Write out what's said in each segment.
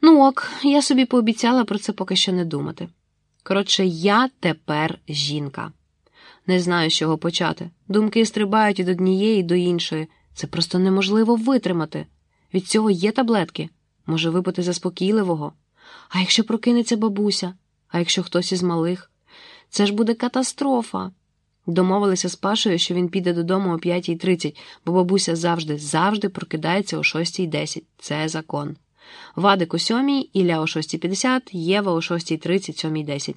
Ну ок, я собі пообіцяла про це поки що не думати. Коротше, я тепер жінка. Не знаю, з чого почати. Думки стрибають від однієї до іншої. Це просто неможливо витримати. Від цього є таблетки. Може випити заспокійливого. А якщо прокинеться бабуся, а якщо хтось із малих, це ж буде катастрофа. Домовилися з Пашою, що він піде додому о 5.30, бо бабуся завжди, завжди прокидається о 6.10. Це закон. Вадик о 7, Ілля о 6.50, Єва о 6.30, 7.10.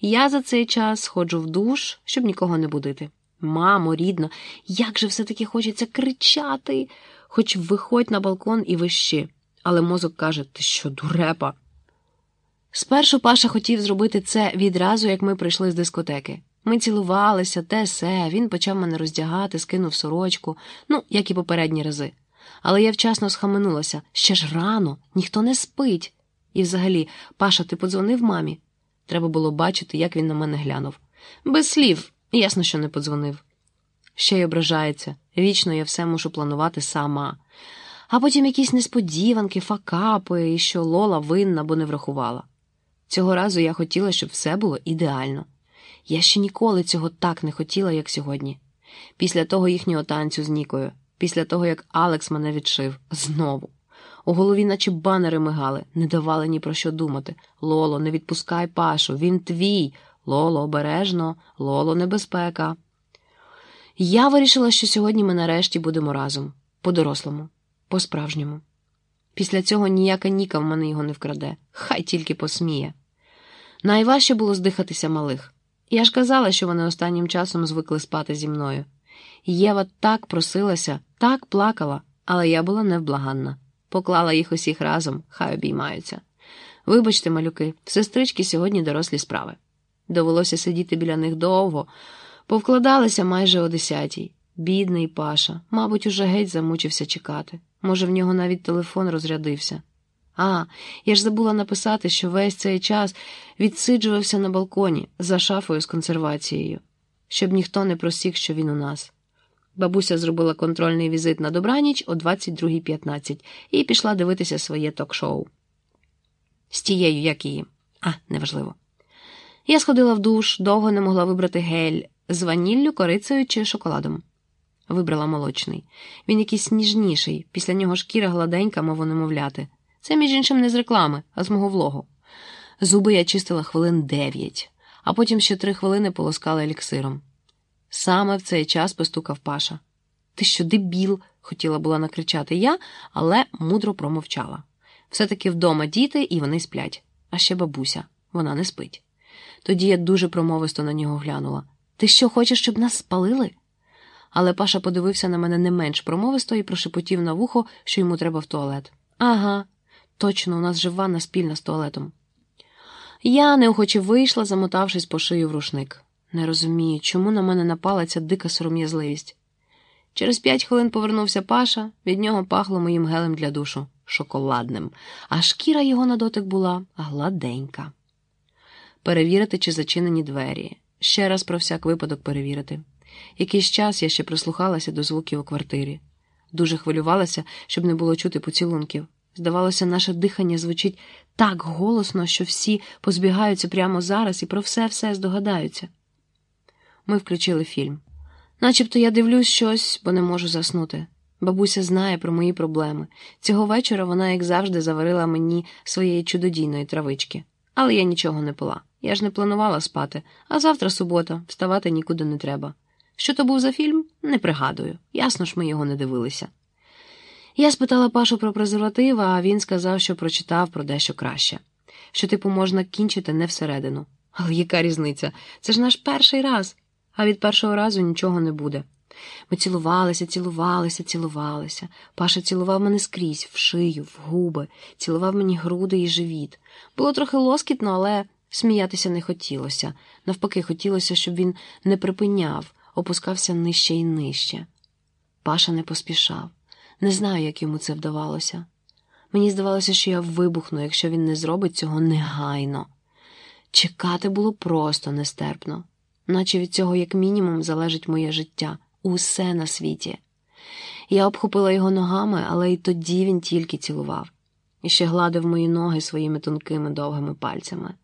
Я за цей час ходжу в душ, щоб нікого не будити. Мамо, рідно, як же все-таки хочеться кричати, хоч виходь на балкон і вищи. Але мозок каже, ти що, дурепа? Спершу Паша хотів зробити це відразу, як ми прийшли з дискотеки. Ми цілувалися, те се, він почав мене роздягати, скинув сорочку, ну, як і попередні рази. Але я вчасно схаменулася ще ж рано, ніхто не спить. І взагалі, Паша, ти подзвонив мамі? Треба було бачити, як він на мене глянув. Без слів, ясно, що не подзвонив. Ще й ображається. Вічно я все мушу планувати сама. А потім якісь несподіванки, факапи, і що Лола винна, бо не врахувала. Цього разу я хотіла, щоб все було ідеально. Я ще ніколи цього так не хотіла, як сьогодні. Після того їхнього танцю з Нікою, після того, як Алекс мене відшив, знову. У голові, наче банери мигали, не давали ні про що думати. Лоло, не відпускай Пашу, він твій. Лоло, обережно, Лоло, небезпека. Я вирішила, що сьогодні ми нарешті будемо разом, по-дорослому, по-справжньому. Після цього ніяка Ніка в мене його не вкраде, хай тільки посміє. Найважче було здихатися малих. Я ж казала, що вони останнім часом звикли спати зі мною. Єва так просилася, так плакала, але я була невблаганна. Поклала їх усіх разом, хай обіймаються. Вибачте, малюки, сестрички сьогодні дорослі справи. Довелося сидіти біля них довго, повкладалися майже о десятій. Бідний Паша, мабуть, уже геть замучився чекати. Може, в нього навіть телефон розрядився. А, я ж забула написати, що весь цей час відсиджувався на балконі за шафою з консервацією, щоб ніхто не просік, що він у нас. Бабуся зробила контрольний візит на добраніч о 22.15 і пішла дивитися своє ток-шоу. З тією, як її, а, неважливо. Я сходила в душ, довго не могла вибрати гель з ваніллю, корицею чи шоколадом. Вибрала молочний. Він якийсь ніжніший, після нього шкіра гладенька, мов немовляти. Це, між іншим, не з реклами, а з мого влогу. Зуби я чистила хвилин дев'ять, а потім ще три хвилини полоскала еліксиром. Саме в цей час постукав Паша. Ти що, дебіл? хотіла була накричати я, але мудро промовчала. Все-таки вдома діти, і вони сплять, а ще бабуся, вона не спить. Тоді я дуже промовисто на нього глянула. Ти що, хочеш, щоб нас спалили? Але Паша подивився на мене не менш промовисто і прошепотів на вухо, що йому треба в туалет. Ага, точно, у нас же ванна спільна з туалетом. Я неохоче вийшла, замотавшись по шию в рушник. Не розумію, чому на мене напала ця дика сором'язливість. Через п'ять хвилин повернувся Паша, від нього пахло моїм гелем для душу, шоколадним, а шкіра його на дотик була гладенька. Перевірити, чи зачинені двері. Ще раз про всяк випадок перевірити. Якийсь час я ще прислухалася до звуків у квартирі. Дуже хвилювалася, щоб не було чути поцілунків. Здавалося, наше дихання звучить так голосно, що всі позбігаються прямо зараз і про все-все здогадаються. Ми включили фільм. Начебто я дивлюсь щось, бо не можу заснути. Бабуся знає про мої проблеми. Цього вечора вона, як завжди, заварила мені своєї чудодійної травички. Але я нічого не пила. Я ж не планувала спати, а завтра субота, вставати нікуди не треба. Що то був за фільм? Не пригадую. Ясно ж, ми його не дивилися. Я спитала Пашу про презерватива, а він сказав, що прочитав про дещо краще, що, типу, можна кінчити не всередину. Але яка різниця? Це ж наш перший раз, а від першого разу нічого не буде. Ми цілувалися, цілувалися, цілувалися. Паша цілував мене скрізь, в шию, в губи, цілував мені груди і живіт. Було трохи лоскітно, але сміятися не хотілося. Навпаки, хотілося, щоб він не припиняв, опускався нижче і нижче. Паша не поспішав. Не знаю, як йому це вдавалося. Мені здавалося, що я вибухну, якщо він не зробить цього негайно. Чекати було просто нестерпно, наче від цього, як мінімум, залежить моє життя, усе на світі. Я обхопила його ногами, але й тоді він тільки цілував. і ще гладив мої ноги своїми тонкими довгими пальцями.